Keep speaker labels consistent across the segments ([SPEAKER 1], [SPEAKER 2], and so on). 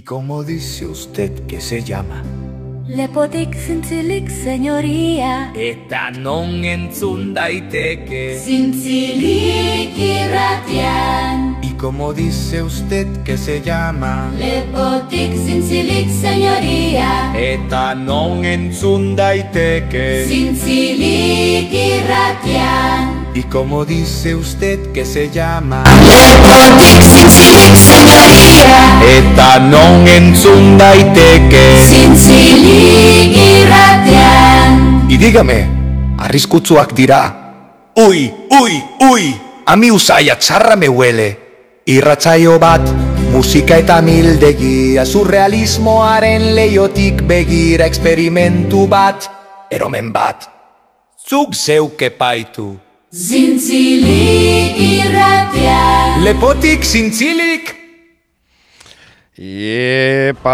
[SPEAKER 1] ¿Y cómo dice usted que se llama?
[SPEAKER 2] Lepotik zintzilik, señoría.
[SPEAKER 1] Eta non entzun daiteke
[SPEAKER 2] Zintzilik irratian
[SPEAKER 1] ¿Y cómo dice usted que se llama?
[SPEAKER 2] Lepotik zintzilik, señoría.
[SPEAKER 1] Eta non entzun daiteke
[SPEAKER 2] Zintzilik irratian
[SPEAKER 1] ¿Y cómo dice usted que se llama?
[SPEAKER 2] Lepotik zintzilik, señoría
[SPEAKER 1] Eta non entzun daiteke.
[SPEAKER 2] Zintzilik irratian.
[SPEAKER 1] Y dígame, arriskutsuak dira. Ui, ui, ui, ami usaia txarra me huele. Irratzaio bat, musika eta mildegia. Surrealismoaren leiotik begira Experimentu bat, eromen bat. Zuk zeuke paitu.
[SPEAKER 2] Zintzilik irratian.
[SPEAKER 1] Lepotik zintzilik
[SPEAKER 3] Iepa,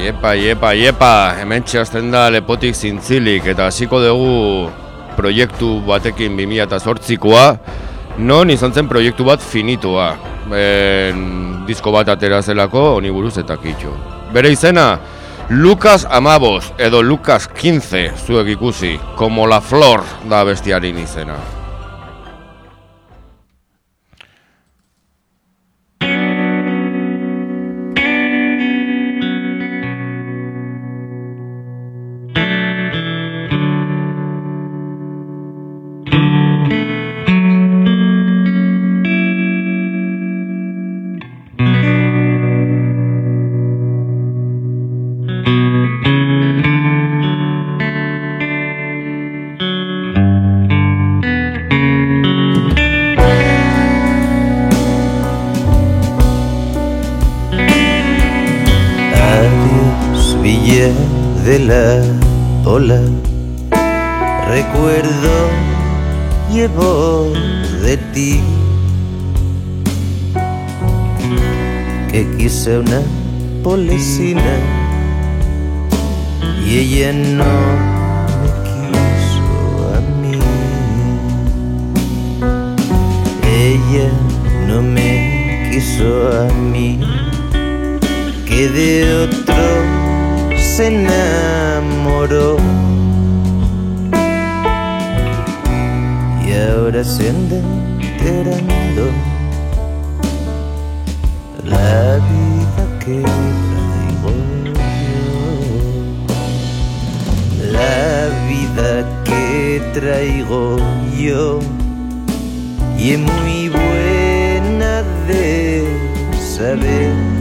[SPEAKER 3] iepa, iepa, iepa, hemen txasten da lepotik zintzilik eta hasiko dugu proiektu batekin 2008koa, non izan zen proiektu bat finitua, en, disko bat atera zelako, honi buruz eta kitxo. Bere izena, Lucas Amabos edo Lucas 15 zuek ikusi, como la flor da bestiarin izena.
[SPEAKER 4] Recuerdo llevo de ti que quise una policina y ella no me quiso a mí. Ella no me quiso a mí que de otro se enamoró. Y ahora se anda enterando la vida que traigo yo la vida que traigo yo y es muy buena de saber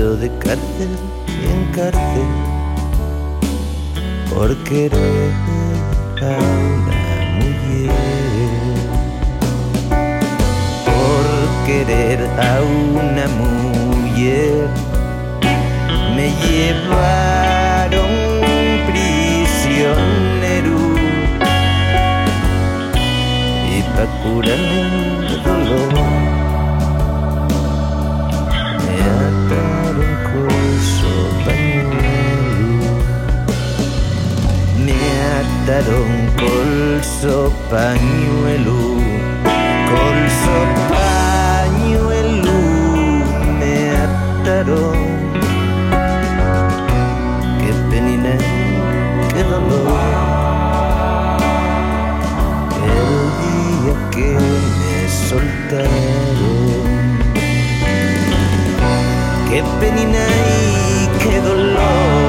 [SPEAKER 4] de cárcel en cárcel por querer a una mujer, por querer a una mujer, me llevaron prisionero. Y pa curarme ataron con su pañuelo con su pañuelo me ataron. Qué penina qué dolor. El día que me soltaron. Qué penina y qué dolor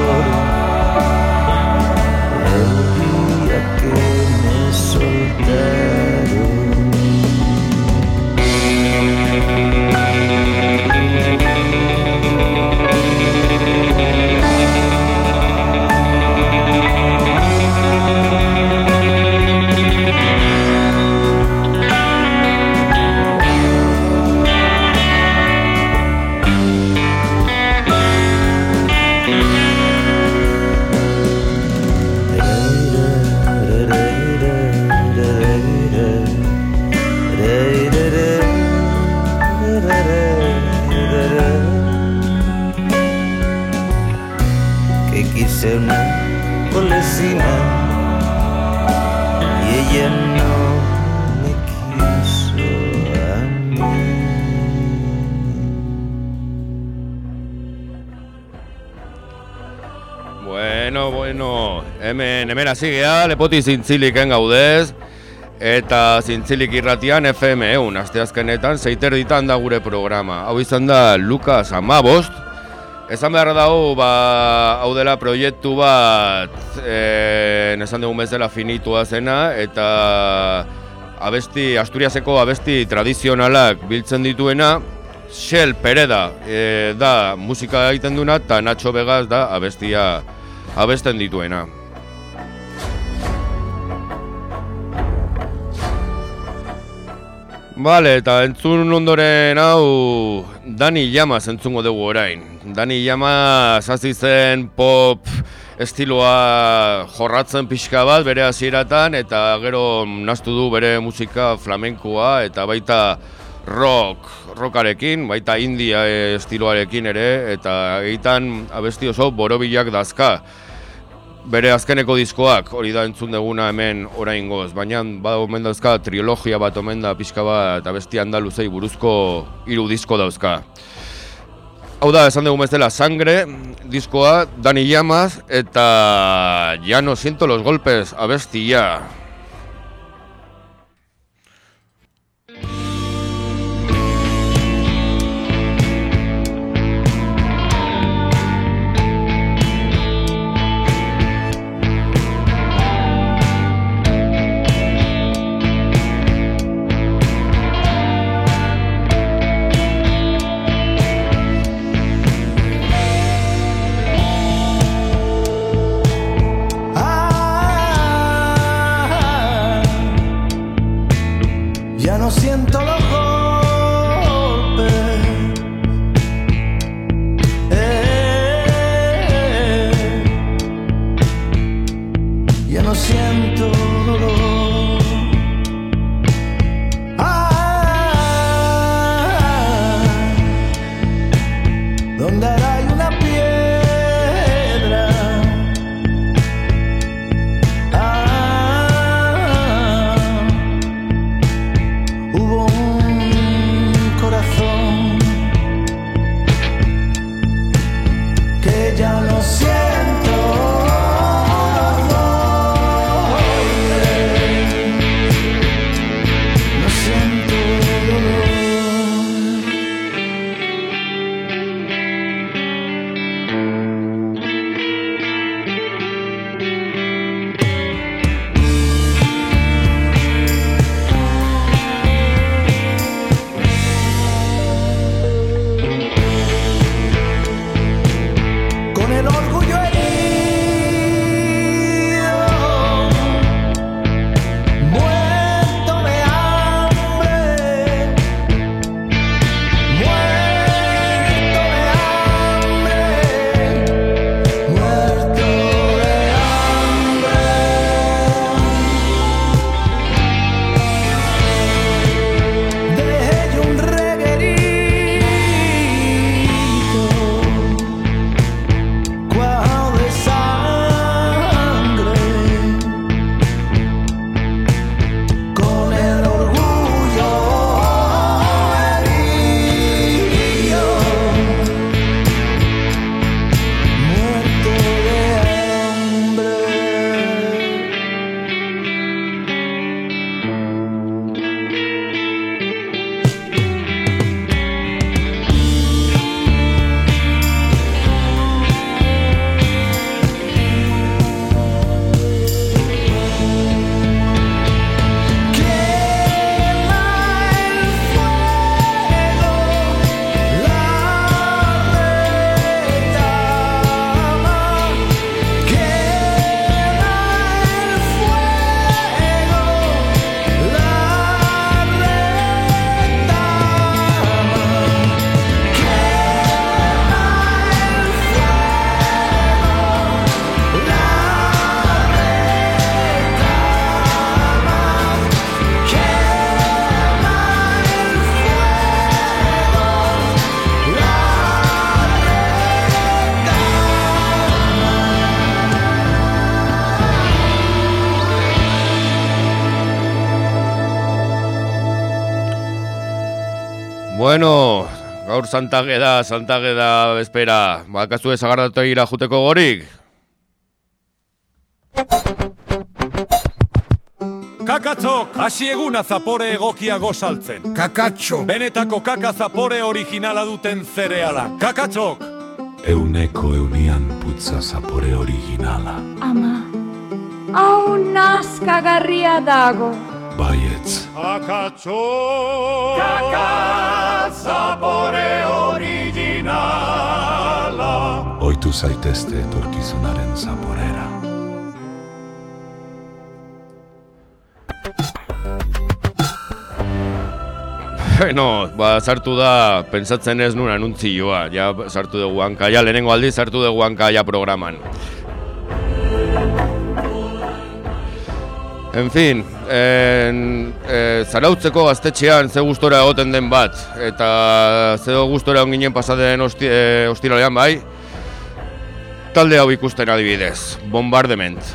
[SPEAKER 3] hemen, hemen hasi geha, lepoti zintziliken gaudez, eta zintzilik irratian FM eun, asteazkenetan, zeiter ditan da gure programa. Hau izan da Lukas Amabost, Esan behar dago, ba, hau dela proiektu bat, e, nesan dugun bezala finitua zena, eta abesti, Asturiaseko abesti tradizionalak biltzen dituena, Shell Pereda e, da musika egiten duna, eta Nacho Vegas da abestia abesten dituena. Bale, eta entzun ondoren hau Dani Llamas entzungo dugu orain. Dani Llamas hasi zen pop estiloa jorratzen pixka bat bere hasieratan eta gero nastu du bere musika flamenkoa eta baita rock, rockarekin, baita india estiloarekin ere eta egiten abesti oso borobilak dazka bere azkeneko diskoak hori da entzun deguna hemen orain goz, baina bada omen dauzka trilogia bat omen da pixka bat abesti andaluzei buruzko hiru disko dauzka. Hau da, esan dugu dela sangre, diskoa, Dani Llamas, eta ya no siento los golpes abestia.
[SPEAKER 5] Donde
[SPEAKER 3] Bueno, gaur santage da, santage da, espera, bakazu ezagardatu ira juteko gorik?
[SPEAKER 6] Kakatzok, hasi eguna zapore egokia gozaltzen.
[SPEAKER 7] Kakatxo.
[SPEAKER 6] Benetako kaka zapore originala duten zereala. Kakatzok!
[SPEAKER 8] Euneko eunian putza zapore originala.
[SPEAKER 9] Ama, hau nazkagarria dago.
[SPEAKER 8] Baietz,
[SPEAKER 6] Kakatzok! Kaka zapore originala.
[SPEAKER 8] oitu zaitezte etorkizunaren zaporera.
[SPEAKER 3] Bueno, ba, sartu da, pentsatzen ez nun anuntzioa, ja sartu dugu hanka, ja lehenengo aldiz sartu dugu hanka ja programan. En fin, en, e, zarautzeko gaztetxean ze gustora egoten den bat, eta ze gustora onginen pasaden osti, e, ostiralean bai, talde hau ikusten adibidez, bombardement.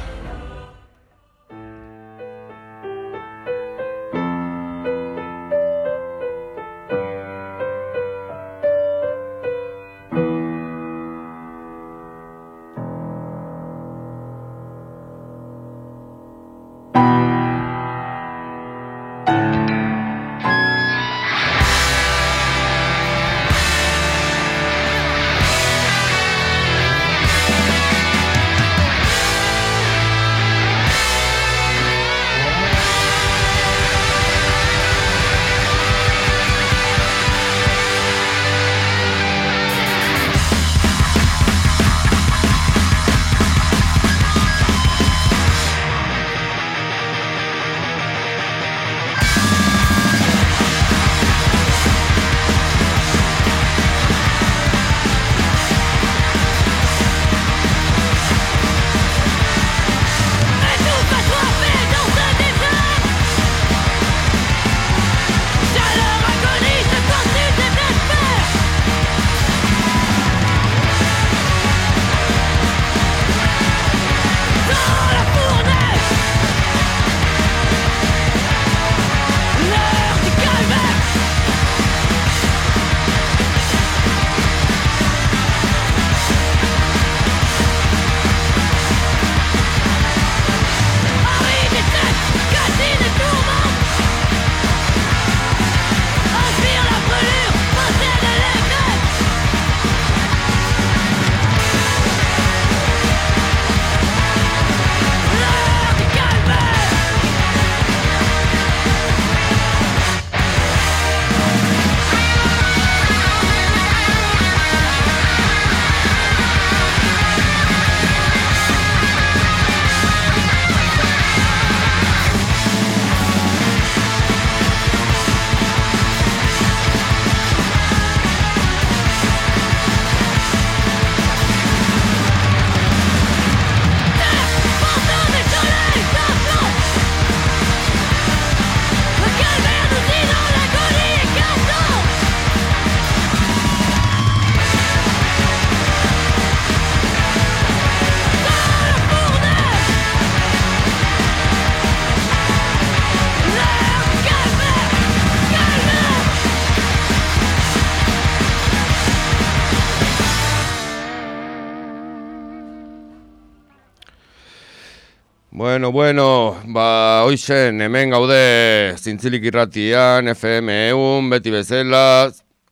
[SPEAKER 3] Bueno, bueno, ba, hoixen, hemen gaude zintzilik irratian, FM eun, beti bezala,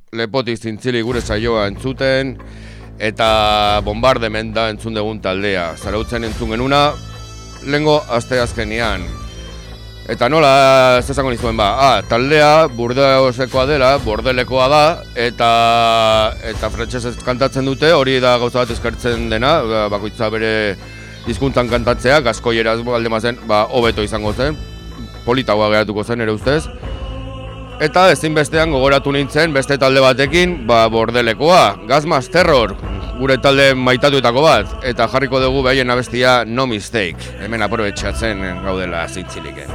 [SPEAKER 3] lepotik zintzilik gure saioa entzuten, eta bombardemen da entzun dugun taldea. Zarautzen entzun genuna, lengo aste azkenian. Eta nola, ez esango nizuen ba, ah, taldea burdeosekoa dela, bordelekoa da, eta eta frantsesez kantatzen dute, hori da gauza bat eskartzen dena, ba, bakoitza bere hizkuntzan kantatzea, gaskoieraz alde mazen, ba, hobeto izango zen, politagoa geratuko zen ere ustez. Eta ezinbestean gogoratu nintzen beste talde batekin, ba, bordelekoa, Gazmas Terror, gure talde maitatuetako bat, eta jarriko dugu behaien abestia No Mistake, hemen aprobetxatzen gaudela zintzilik.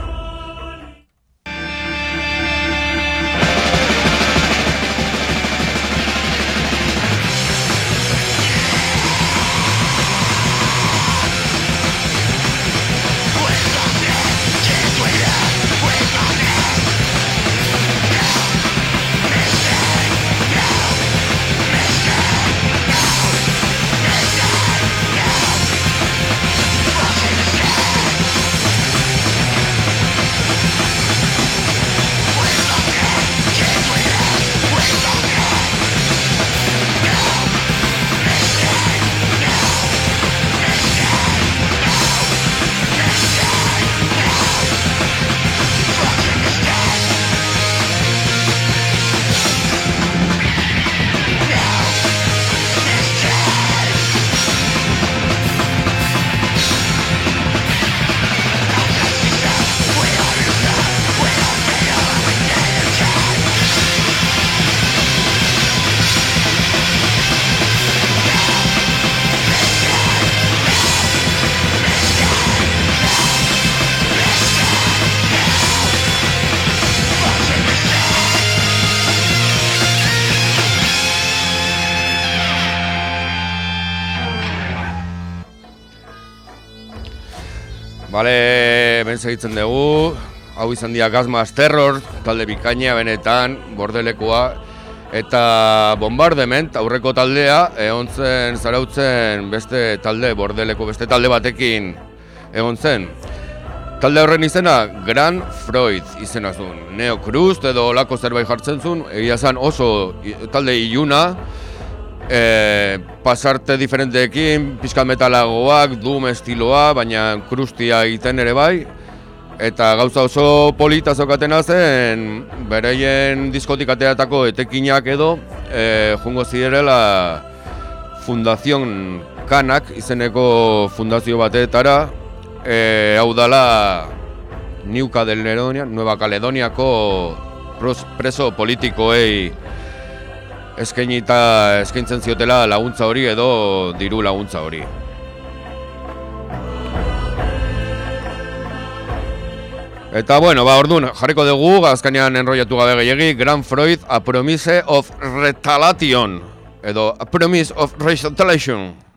[SPEAKER 3] Ben segitzen dugu, hau izan dira Gazmas Terror, talde bikaina benetan, bordelekoa, eta Bombardement, aurreko taldea, egon zen, zarautzen beste talde, bordeleko beste talde batekin egon zen. Talde horren izena, Gran Freud izena zuen. Neo Cruz edo olako zerbait jartzen zuen, egia zen oso talde iluna, e, pasarte diferenteekin, pixka metalagoak, doom estiloa, baina krustia egiten ere bai. Eta gauza oso polita zokatena zen, bereien diskotik ateratako etekinak edo, e, jungo zirela Fundazion Kanak izeneko fundazio batetara, e, hau dala New Caledonia, Nueva Caledoniako preso politikoei eskainita eskaintzen ziotela laguntza hori edo diru laguntza hori. Eta bueno, ba orduan jarriko dugu azkenean enrollatu gabe gehiegi Grand Freud A Promise of Retaliation edo A Promise of Retaliation.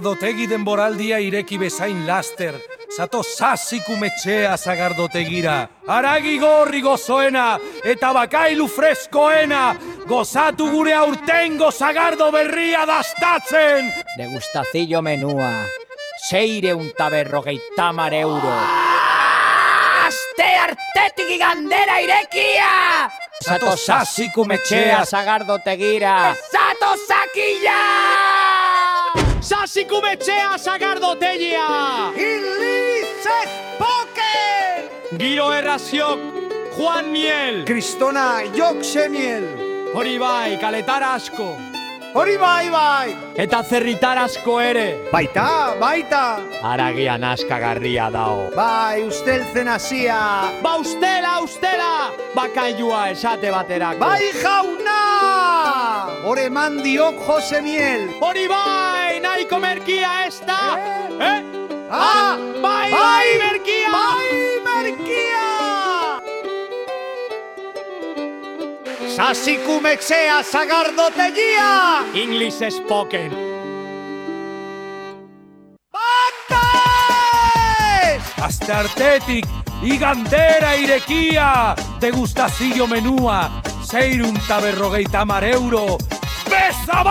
[SPEAKER 10] Zagardotegi denboraldia ireki bezain laster. Zato sasikumetxea zagardotegira. Aragi gorri gozoena eta bakailu freskoena. Gozatu gure aurtengo zagardo berria dastatzen.
[SPEAKER 11] Degustazillo menúa. Seire un taberrogeita mar euro.
[SPEAKER 2] Aste artetik igandera irekia!
[SPEAKER 11] Zato sasikumetxea sagardotegira.
[SPEAKER 2] Zato sakila!
[SPEAKER 11] Sasikumetxea sagardotegia!
[SPEAKER 7] Ilizez poker!
[SPEAKER 11] Giro erraziok Juan Miel.
[SPEAKER 7] Kristona Joksemiel!
[SPEAKER 11] Hori bai, kaletar asko.
[SPEAKER 7] Hori bai bai!
[SPEAKER 11] Eta zerritar asko ere.
[SPEAKER 7] Baita, baita!
[SPEAKER 11] Aragian askagarria dao.
[SPEAKER 7] Bai, usteltzen hasia!
[SPEAKER 11] Ba ustela, ustela! Bakailua esate baterako.
[SPEAKER 7] Bai jauna! Hore eman diok Jose Miel.
[SPEAKER 10] Hori bai, nahiko merkia ez da! Eh?
[SPEAKER 7] Ah,
[SPEAKER 10] bai, bai, merkia!
[SPEAKER 7] Sasikumexea zagardotegia!
[SPEAKER 10] English spoken.
[SPEAKER 7] Bandes!
[SPEAKER 10] Aste artetik, igandera irekia, degustazio menua, zeirun eta berrogeita mar euro, Beza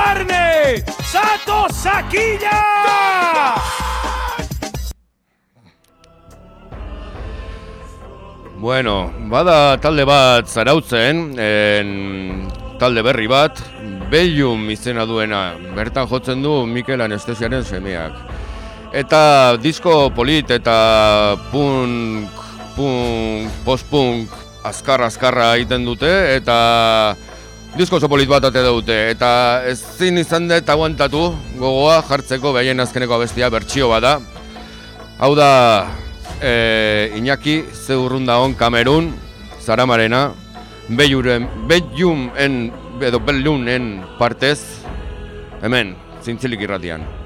[SPEAKER 5] Bueno, bada talde bat zarautzen, en, talde berri bat, Bellium izena duena, bertan jotzen du Mikel Anestesiaren semeak. Eta disko polit eta punk, punk, post-punk, azkar-azkarra egiten dute, eta disko oso polit bat ate dute, eta ezin izan dut aguantatu gogoa jartzeko behaien azkeneko abestia bertsio bada. Hau da, e, Iñaki, zeurrunda hon Kamerun, Zaramarena, Beiuren, Beium en, edo Bellunen partez, hemen, zintzilik irratian.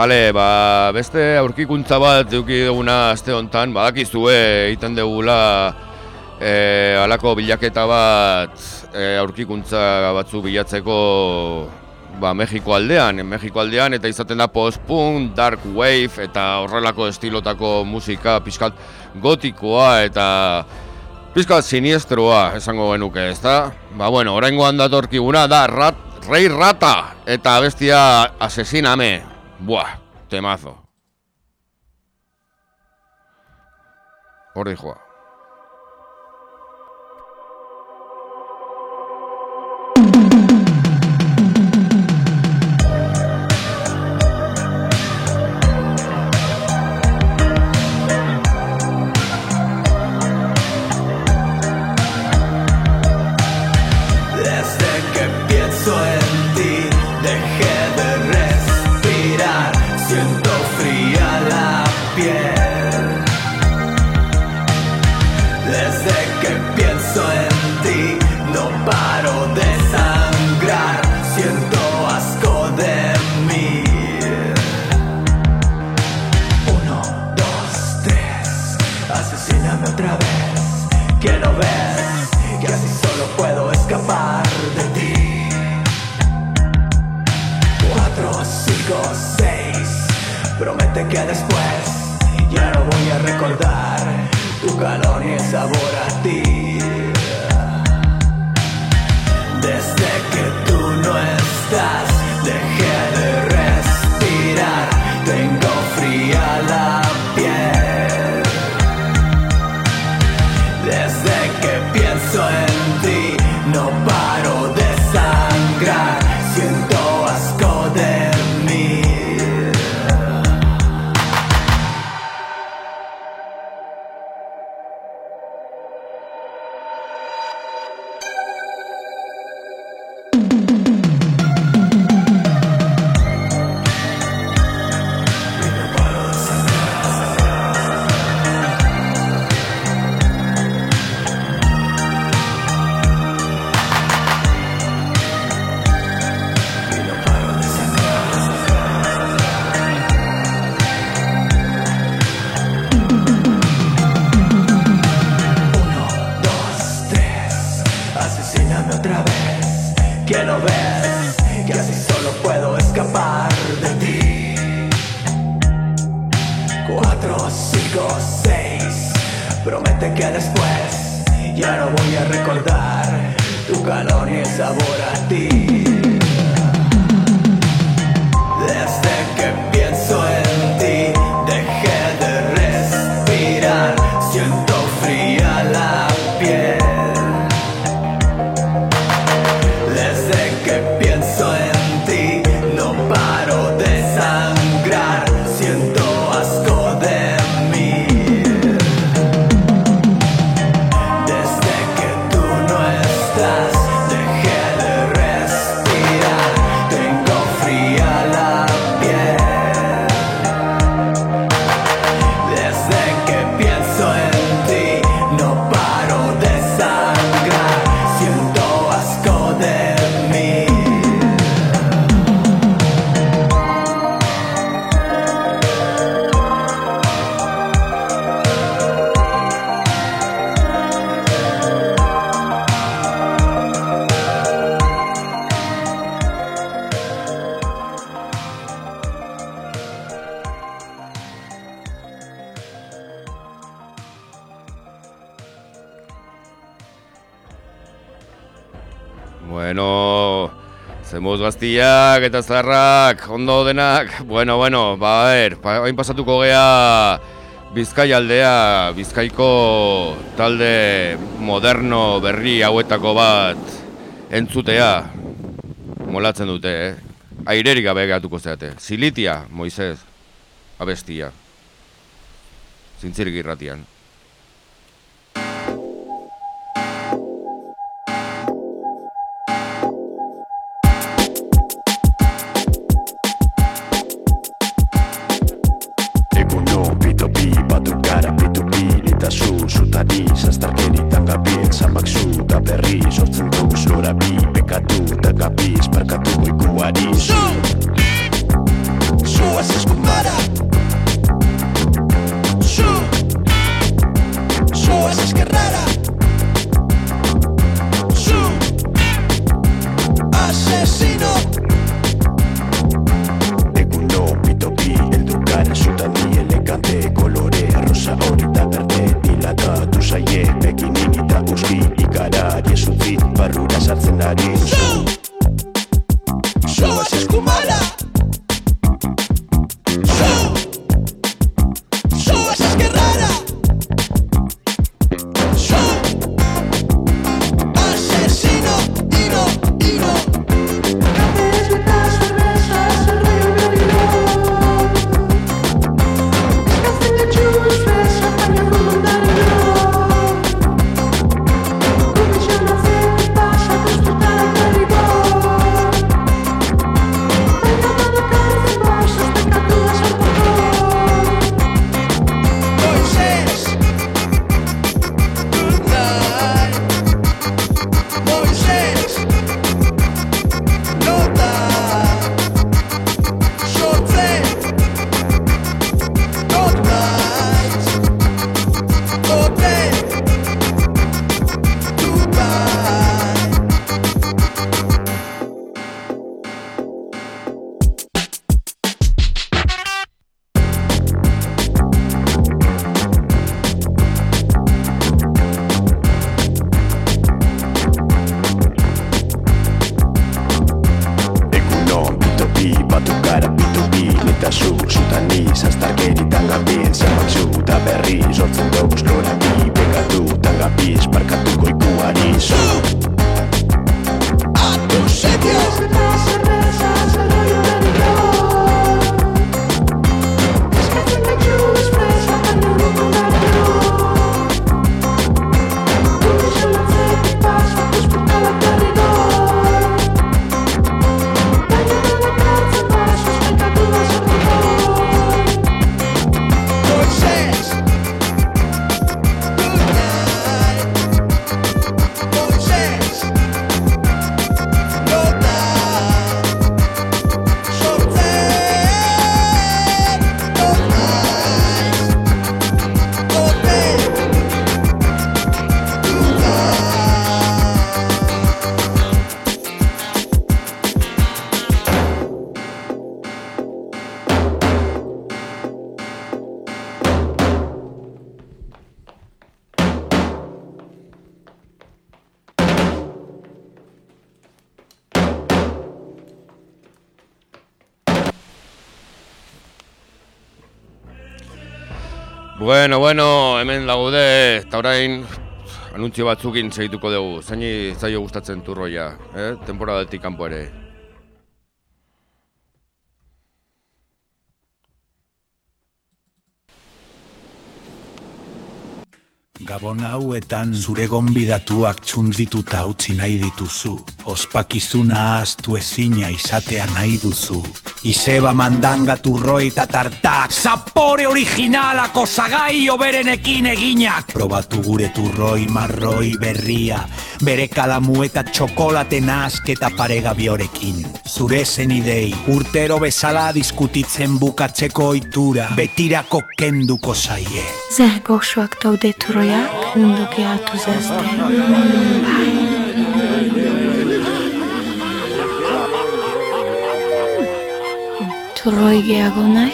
[SPEAKER 5] Bale, ba, beste aurkikuntza bat eduki duguna aste hontan, badakizue egiten dugula e, alako bilaketa bat e, aurkikuntza batzu bilatzeko ba, Mexiko aldean, Mexiko aldean eta izaten da post-punk, dark wave eta horrelako estilotako musika pixkat gotikoa eta pixkat siniestroa esango genuke, ezta? Ba bueno, oraingoan datorkiguna da rat, Rei Rata eta bestia asesiname. Buah, temazo. Hor
[SPEAKER 12] guztiak eta zarrak, ondo denak, bueno, bueno, ba, er, hain pasatuko gea Bizkai aldea, Bizkaiko talde moderno berri hauetako bat entzutea molatzen dute, eh? Airerik gabe gatuko zeate. Silitia, Moisez, abestia. Zintzirik irratian.
[SPEAKER 3] Bueno, bueno, hemen laude, eta orain anuntzio batzukin segituko dugu. Zaini zaio gustatzen turroia, eh? Temporadatik kanpo ere.
[SPEAKER 13] Gabon hauetan zure gonbidatuak txundituta utzi nahi dituzu. Ospakizuna ahaztu ezina izatea nahi duzu. Izeba mandanga turroi eta tartak. Zapore originalako zagai oberenekin eginak. Probatu gure turroi marroi berria. Bere kalamu eta txokolate nask eta paregabiorekin. Zure zen idei, urtero bezala diskutitzen bukatzeko ohitura. Betirako kenduko zaie.
[SPEAKER 14] Zer goxoak daude turroia, hartu zazte. Turroi gehiago nahi?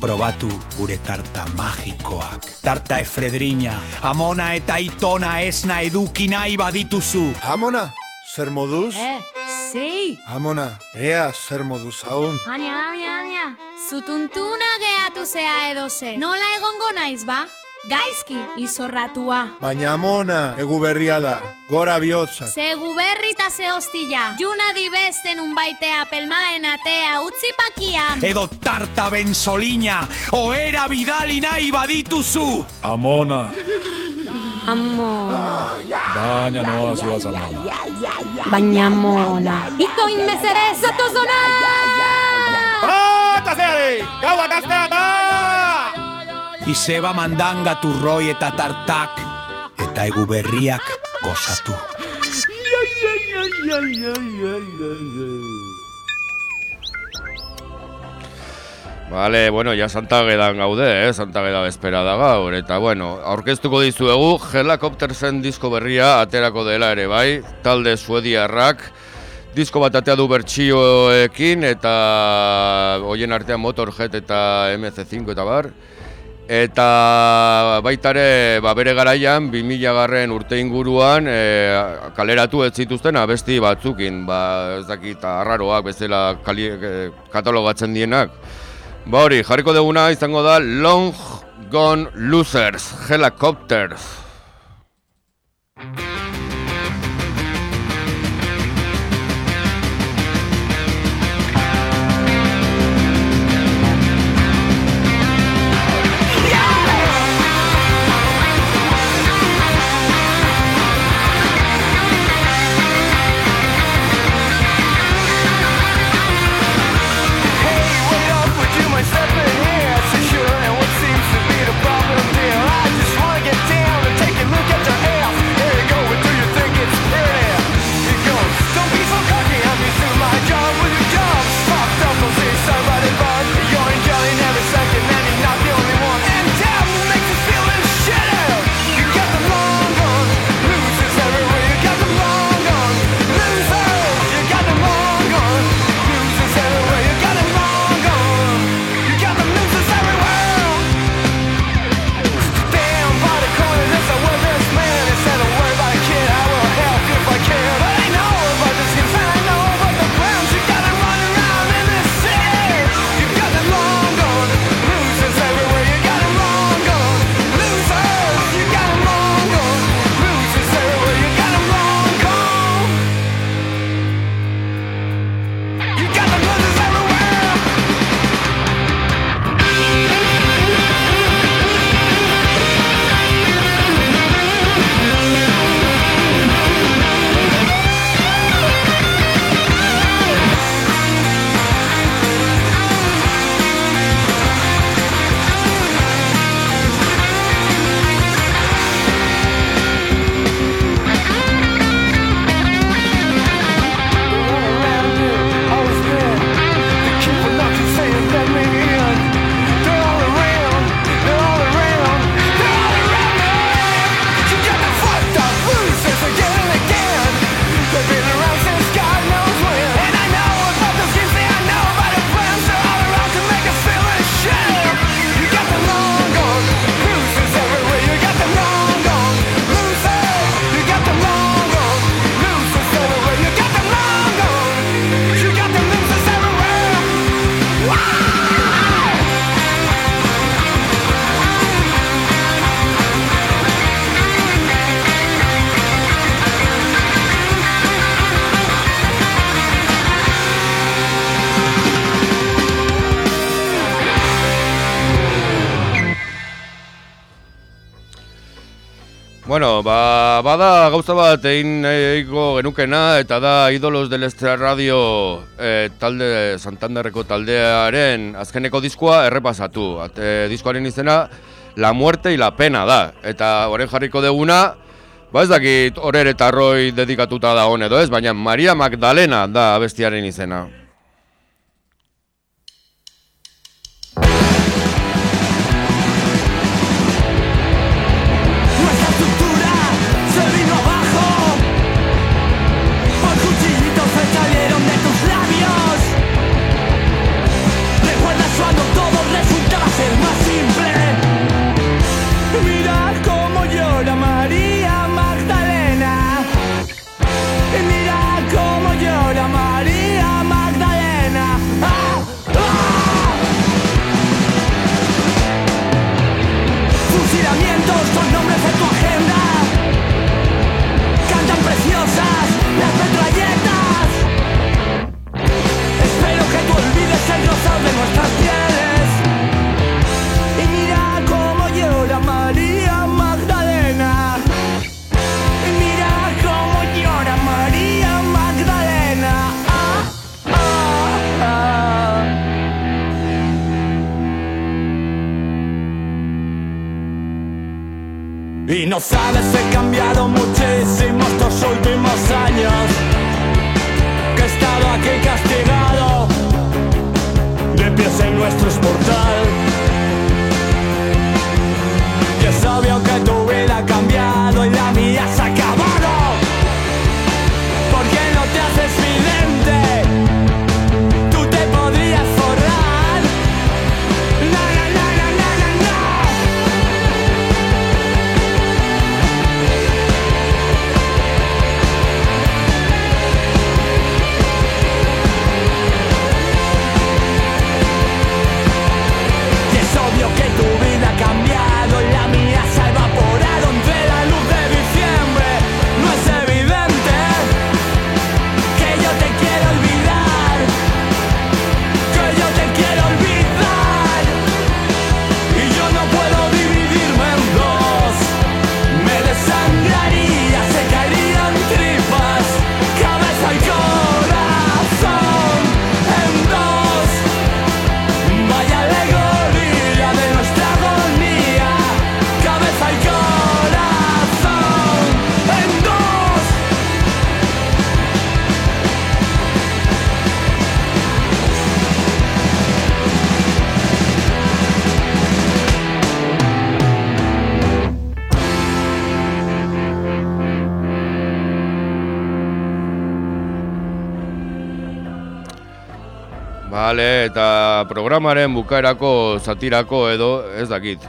[SPEAKER 13] Probatu gure tarta magikoak. Tarta efredrina, amona eta itona esna eduki nahi badituzu.
[SPEAKER 7] Amona, zer moduz?
[SPEAKER 2] Eh, zei!
[SPEAKER 7] Amona, ea zer moduz haun.
[SPEAKER 2] Baina, baina, baina, zutuntuna gehatu zea edo ze. Nola egongo naiz ba? Gaizki, izorratua.
[SPEAKER 7] Baina amona, egu berria da, gora bihotzak.
[SPEAKER 2] Zegu berri eta ze hostila. Juna dibesten un baitea pelmaen atea utzi pakian.
[SPEAKER 13] Edo tarta benzolina, oera bidali nahi badituzu.
[SPEAKER 15] Amona,
[SPEAKER 14] Amo,
[SPEAKER 15] baina noa zuaz amona.
[SPEAKER 14] baina mona. Itoin mezere, zatozona!
[SPEAKER 6] Ah, eta zeari, gaua gaztea da!
[SPEAKER 13] Izeba mandanga turroi eta tartak, eta egu berriak gozatu.
[SPEAKER 3] Vale, bueno, ja Santa Gedan gaude, eh? Santa Geda bezpera da gaur, eta bueno, aurkeztuko dizuegu Helicoptersen disko berria aterako dela ere bai, talde suediarrak, disko bat atea du bertsioekin, eta hoien artean Motorhead eta MC5 eta bar, eta baita ere, ba, bere garaian, 2000 garren urte inguruan, e, kaleratu ez zituzten abesti batzukin, ba, ez dakit, arraroak bezala kali, e, katalogatzen dienak, Ba hori, jarriko duguna izango da Long Gone Losers, Helicopters. bada gauza bat egin nahiko genukena eta da Idolos del Estre Radio e, talde Santanderreko taldearen azkeneko diskoa errepasatu. At, e, diskoaren izena La Muerte y la Pena da eta orain jarriko deguna Ba ez dakit horer eta roi dedikatuta da hon edo ez, baina Maria Magdalena da abestiaren izena.
[SPEAKER 5] sales he cambiado muchísimo estos últimos años. Que he estado aquí castigado, de pies en nuestro portal.
[SPEAKER 3] eta programaren bukaerako zatirako edo ez dakit.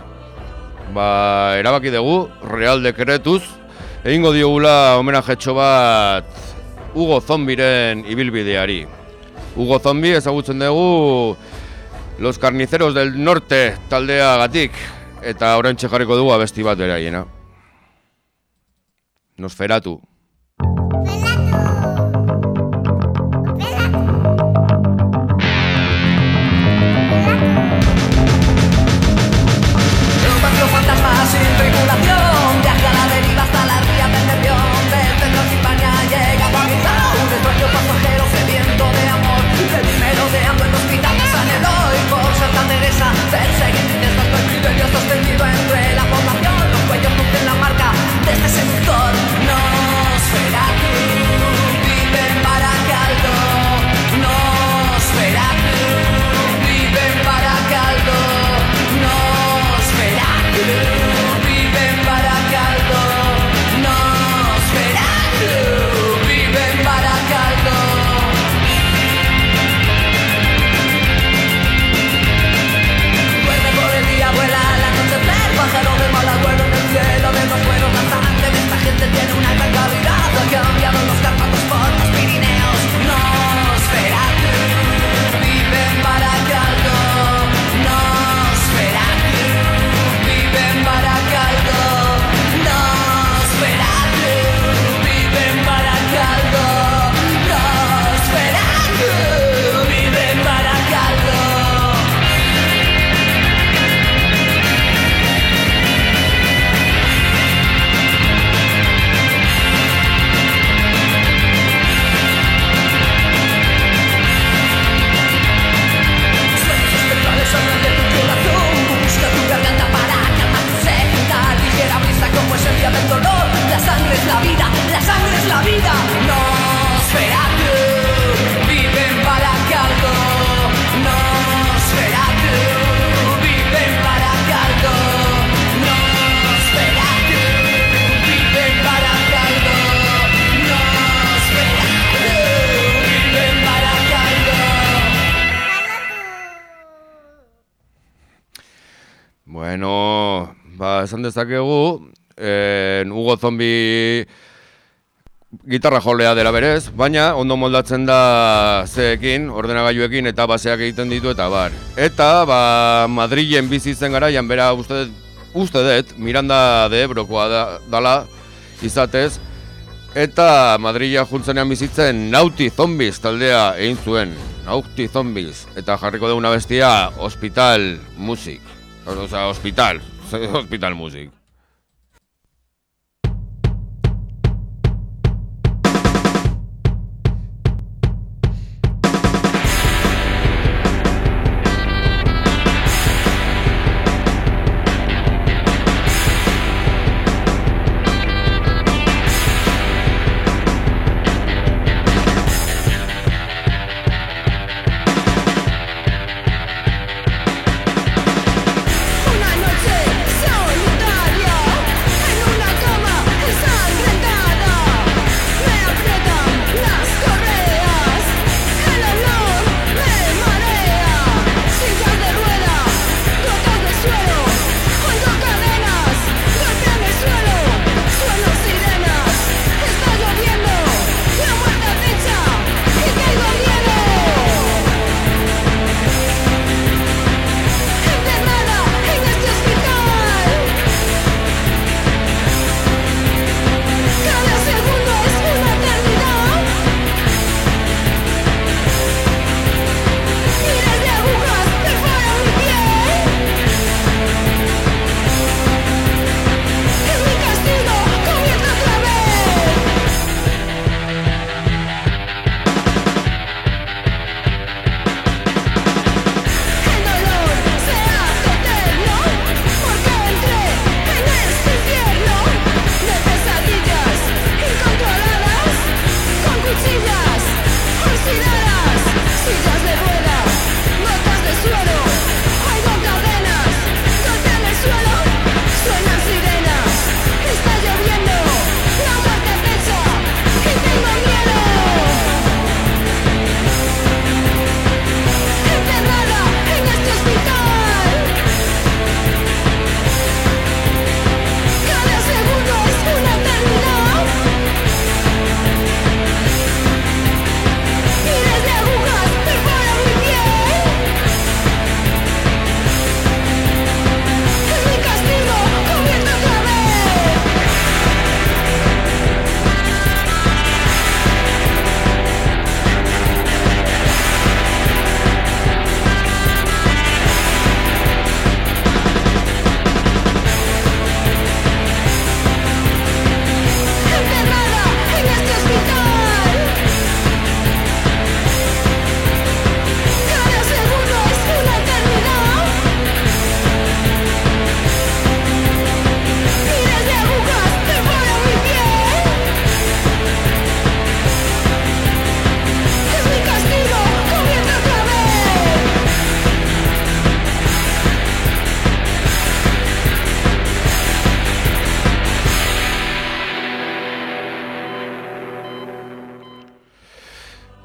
[SPEAKER 3] Ba, erabaki dugu, real dekretuz, egingo diogula homenajetxo bat Hugo Zombiren ibilbideari. Hugo Zombi ezagutzen dugu Los Carniceros del Norte taldeagatik eta orain jarriko dugu abesti bat beraiena. Nosferatu. Bueno, ba, esan dezakegu, eh, Hugo Zombi gitarra jolea dela berez, baina ondo moldatzen da zeekin, ordenagailuekin eta baseak egiten ditu eta bar. Eta, ba, Madrilen bizi zen garaian, bera uste, uste dut, Miranda de Ebrokoa da, dala izatez, eta Madrila juntzenean bizitzen Nauti Zombies taldea egin zuen, Nauti Zombies, eta jarriko duguna bestia Hospital Music, oza, Hospital, Hospital Music.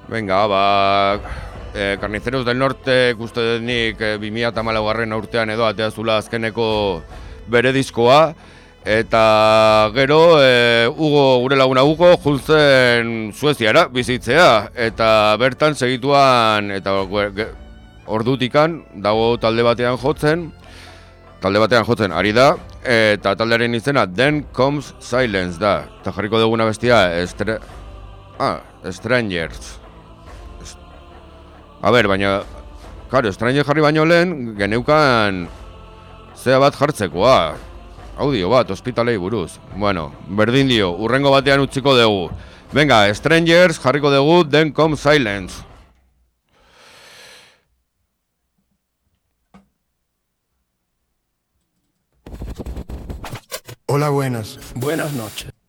[SPEAKER 3] Venga, ba, e, Carniceros del Norte uste dut nik e, 2008 garren urtean edo atea zula azkeneko bere diskoa. Eta gero, e, Hugo, gure laguna Hugo, jultzen Sueziara bizitzea. Eta bertan segituan, eta ordutikan, dago talde batean jotzen, talde batean jotzen ari da, eta taldearen izena Then Comes Silence da. Eta jarriko duguna bestia, estre... Ah, Strangers. A ber, baina, karo, Stranger jarri baino lehen, geneukan zea bat jartzekoa. Audio bat, ospitalei buruz. Bueno, berdin dio, urrengo batean utziko dugu. Venga, Strangers jarriko dugu Then Comes Silence.
[SPEAKER 6] Hola, buenas. Buenas noches.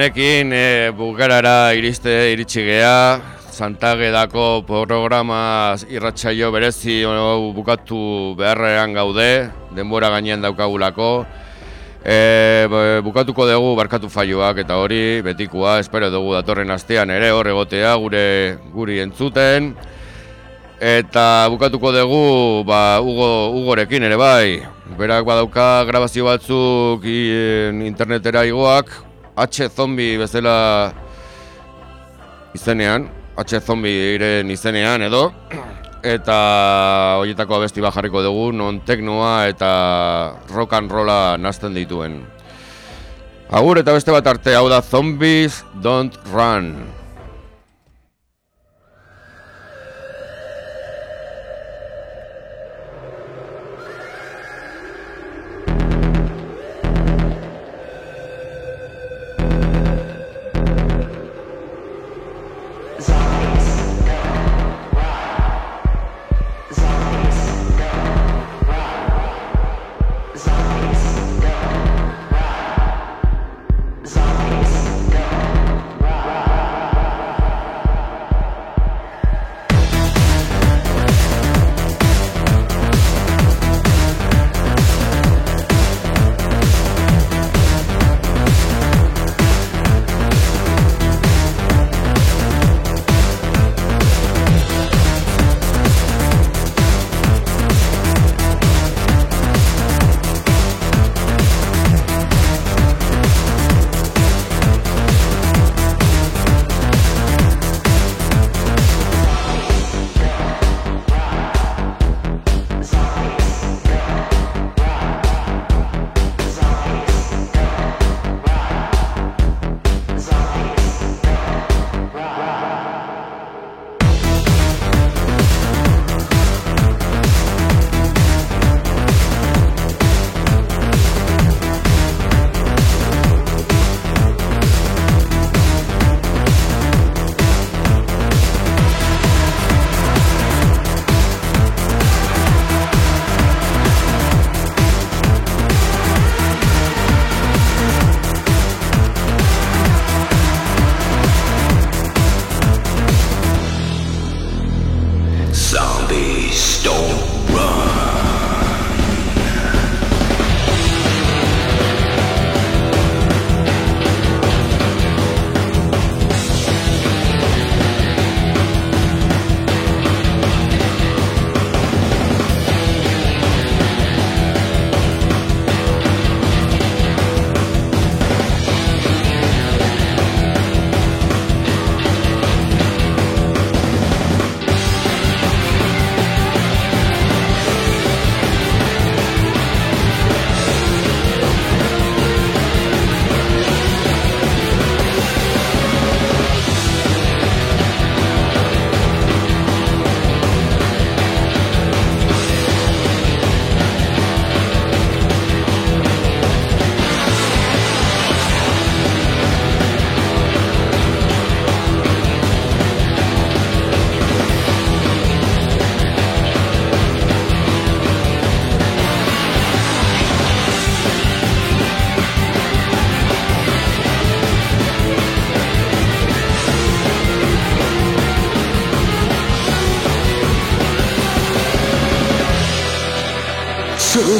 [SPEAKER 3] Honekin e, bukarara iriste iritsi gea, Santagedako programa irratsaio berezi hau bukatu beharrean gaude, denbora gainean daukagulako. E, bukatuko dugu barkatu faioak eta hori betikoa, espero dugu datorren astean ere hor egotea gure guri entzuten. Eta bukatuko dugu ba, Ugo, Ugorekin ere bai. Berak badauka grabazio batzuk internetera igoak, H zombi bezala izenean, H zombiren izenean edo eta horietako abesti bat jarriko dugu non teknoa eta rock and rolla nazten dituen. Agur eta beste bat arte hau da
[SPEAKER 5] Zombies Don't Run.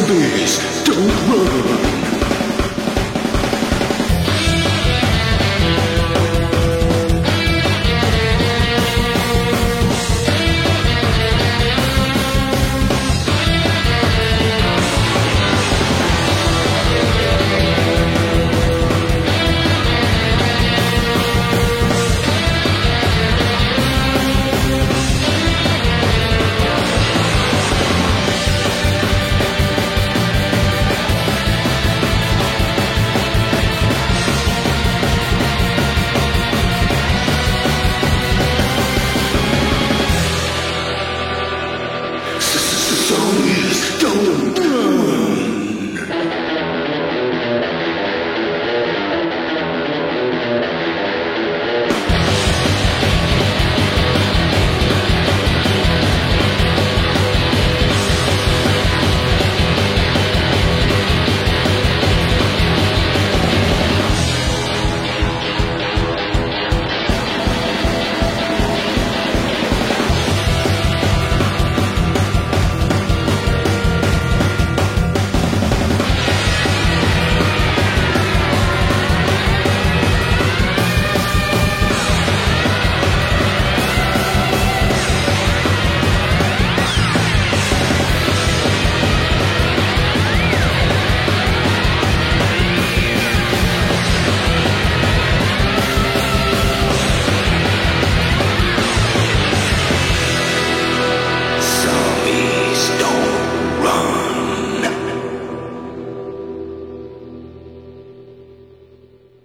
[SPEAKER 5] Zombies don't run.